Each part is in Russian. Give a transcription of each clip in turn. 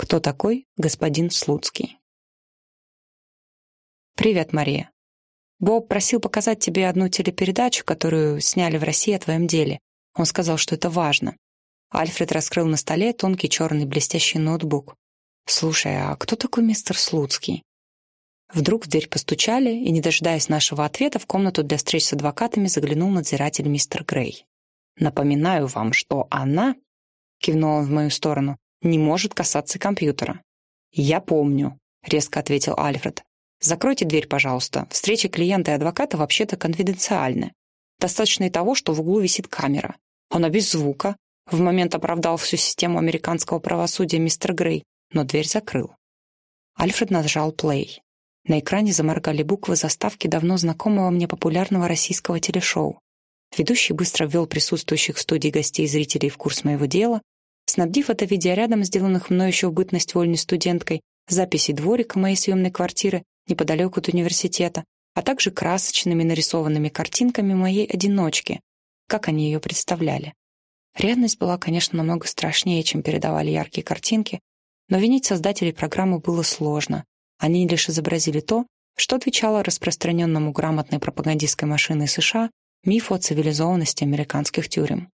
Кто такой господин Слуцкий? Привет, Мария. Боб просил показать тебе одну телепередачу, которую сняли в России о твоем деле. Он сказал, что это важно. Альфред раскрыл на столе тонкий черный блестящий ноутбук. «Слушай, а кто такой мистер Слуцкий?» Вдруг в дверь постучали, и, не дожидаясь нашего ответа, в комнату для встреч с адвокатами заглянул надзиратель мистер Грей. «Напоминаю вам, что она...» — кивнула в мою сторону не может касаться компьютера. «Я помню», — резко ответил Альфред. «Закройте дверь, пожалуйста. Встречи клиента и адвоката вообще-то конфиденциальны. Достаточно и того, что в углу висит камера. Она без звука. В момент оправдал всю систему американского правосудия мистер Грей, но дверь закрыл. Альфред нажал плей. На экране заморгали буквы заставки давно знакомого мне популярного российского телешоу. Ведущий быстро ввел присутствующих в студии гостей и зрителей в курс моего дела, снабдив это видеорядом сделанных мной еще в бытность вольной студенткой, записей дворика моей съемной квартиры неподалеку от университета, а также красочными нарисованными картинками моей одиночки, как они ее представляли. Реальность была, конечно, намного страшнее, чем передавали яркие картинки, но винить создателей программы было сложно. Они лишь изобразили то, что отвечало распространенному грамотной пропагандистской машиной США мифу о цивилизованности американских тюрем.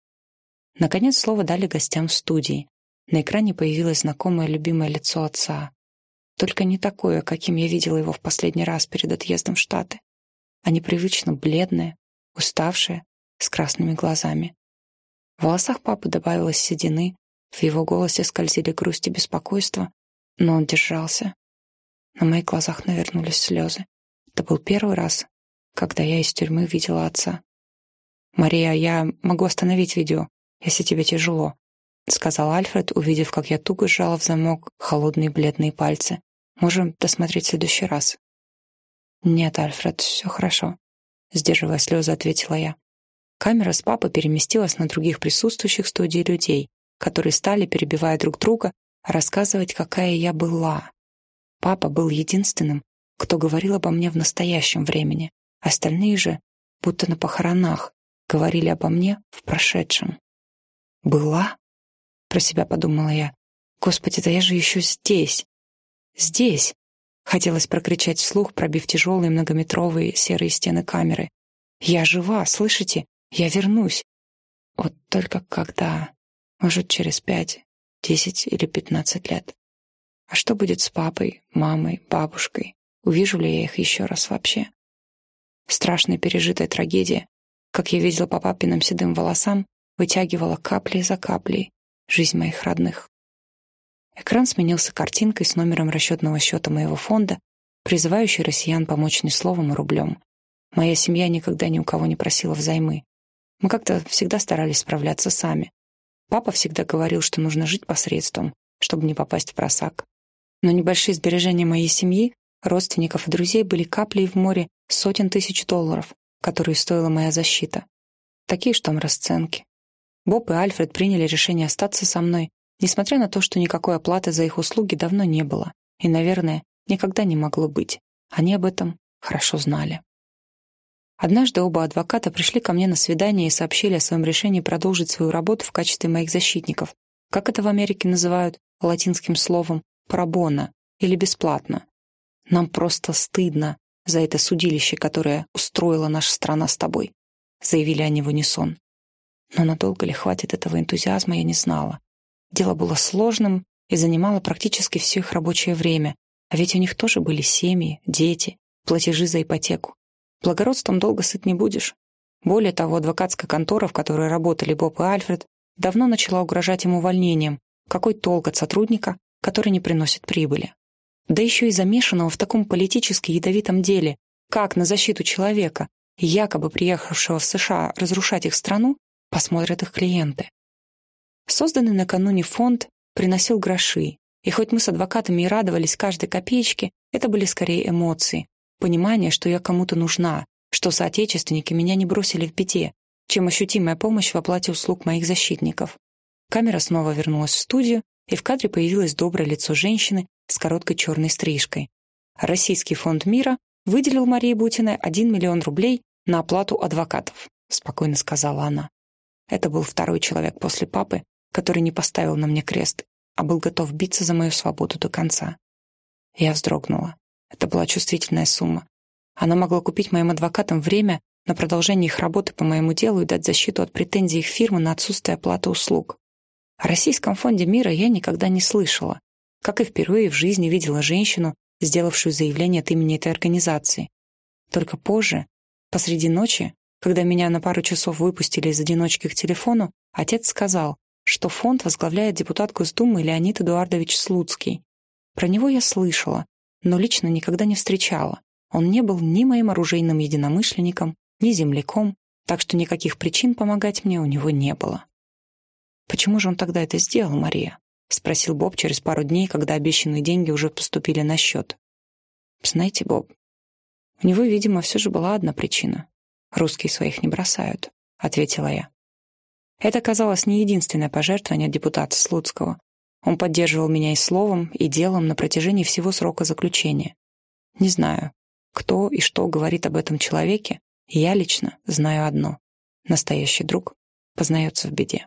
Наконец слово дали гостям в студии. На экране появилось знакомое любимое лицо отца. Только не такое, каким я видела его в последний раз перед отъездом в Штаты, а непривычно бледное, уставшее, с красными глазами. В волосах папы добавилось седины, в его голосе скользили грусть и беспокойство, но он держался. На моих глазах навернулись слезы. Это был первый раз, когда я из тюрьмы видела отца. «Мария, я могу остановить видео если тебе тяжело», — сказал Альфред, увидев, как я туго сжала в замок холодные бледные пальцы. «Можем досмотреть в следующий раз». «Нет, Альфред, все хорошо», — сдерживая слезы, ответила я. Камера с папой переместилась на других присутствующих в студии людей, которые стали, перебивая друг друга, рассказывать, какая я была. Папа был единственным, кто говорил обо мне в настоящем времени. Остальные же, будто на похоронах, говорили обо мне в прошедшем. «Была?» — про себя подумала я. «Господи, да я же еще здесь! Здесь!» Хотелось прокричать вслух, пробив тяжелые многометровые серые стены камеры. «Я жива, слышите? Я вернусь!» Вот только когда? Может, через пять, десять или пятнадцать лет. А что будет с папой, мамой, бабушкой? Увижу ли я их еще раз вообще? Страшная пережитая трагедия, как я видела по папиным седым волосам, вытягивала капли за каплей жизнь моих родных. Экран сменился картинкой с номером расчетного счета моего фонда, призывающей россиян помочь не словом, а рублем. Моя семья никогда ни у кого не просила взаймы. Мы как-то всегда старались справляться сами. Папа всегда говорил, что нужно жить посредством, чтобы не попасть в просак. Но небольшие сбережения моей семьи, родственников и друзей были каплей в море сотен тысяч долларов, которые стоила моя защита. Такие там расценки. Боб и Альфред приняли решение остаться со мной, несмотря на то, что никакой оплаты за их услуги давно не было и, наверное, никогда не могло быть. Они об этом хорошо знали. Однажды оба адвоката пришли ко мне на свидание и сообщили о своем решении продолжить свою работу в качестве моих защитников. Как это в Америке называют латинским словом «пробона» или «бесплатно». Нам просто стыдно за это судилище, которое устроила наша страна с тобой, заявили они в унисон. Но надолго ли хватит этого энтузиазма, я не знала. Дело было сложным и занимало практически все их рабочее время, а ведь у них тоже были семьи, дети, платежи за ипотеку. Благородством долго сыт не будешь. Более того, адвокатская контора, в которой работали Боб и Альфред, давно начала угрожать им увольнением. Какой толк от сотрудника, который не приносит прибыли? Да еще и замешанного в таком политически ядовитом деле, как на защиту человека, якобы приехавшего в США разрушать их страну, посмотрят их клиенты. Созданный накануне фонд приносил гроши, и хоть мы с адвокатами и радовались каждой копеечке, это были скорее эмоции, понимание, что я кому-то нужна, что соотечественники меня не бросили в беде, чем ощутимая помощь в оплате услуг моих защитников. Камера снова вернулась в студию, и в кадре появилось доброе лицо женщины с короткой черной стрижкой. Российский фонд мира выделил Марии Бутиной 1 миллион рублей на оплату адвокатов, спокойно сказала она. Это был второй человек после папы, который не поставил на мне крест а был готов биться за мою свободу до конца. Я вздрогнула. Это была чувствительная сумма. Она могла купить моим адвокатам время на продолжение их работы по моему делу и дать защиту от претензий их фирмы на отсутствие оплаты услуг. О Российском фонде мира я никогда не слышала, как и впервые в жизни видела женщину, сделавшую заявление от имени этой организации. Только позже, посреди ночи, когда меня на пару часов выпустили из одиночки к телефону, отец сказал, что фонд возглавляет депутат Госдумы Леонид Эдуардович Слуцкий. Про него я слышала, но лично никогда не встречала. Он не был ни моим оружейным единомышленником, ни земляком, так что никаких причин помогать мне у него не было. «Почему же он тогда это сделал, Мария?» — спросил Боб через пару дней, когда обещанные деньги уже поступили на счет. «Знаете, Боб, у него, видимо, все же была одна причина. Русские своих не бросают», — ответила я. Это оказалось не единственное пожертвование депутата Слуцкого. Он поддерживал меня и словом, и делом на протяжении всего срока заключения. Не знаю, кто и что говорит об этом человеке, я лично знаю одно. Настоящий друг познается в беде.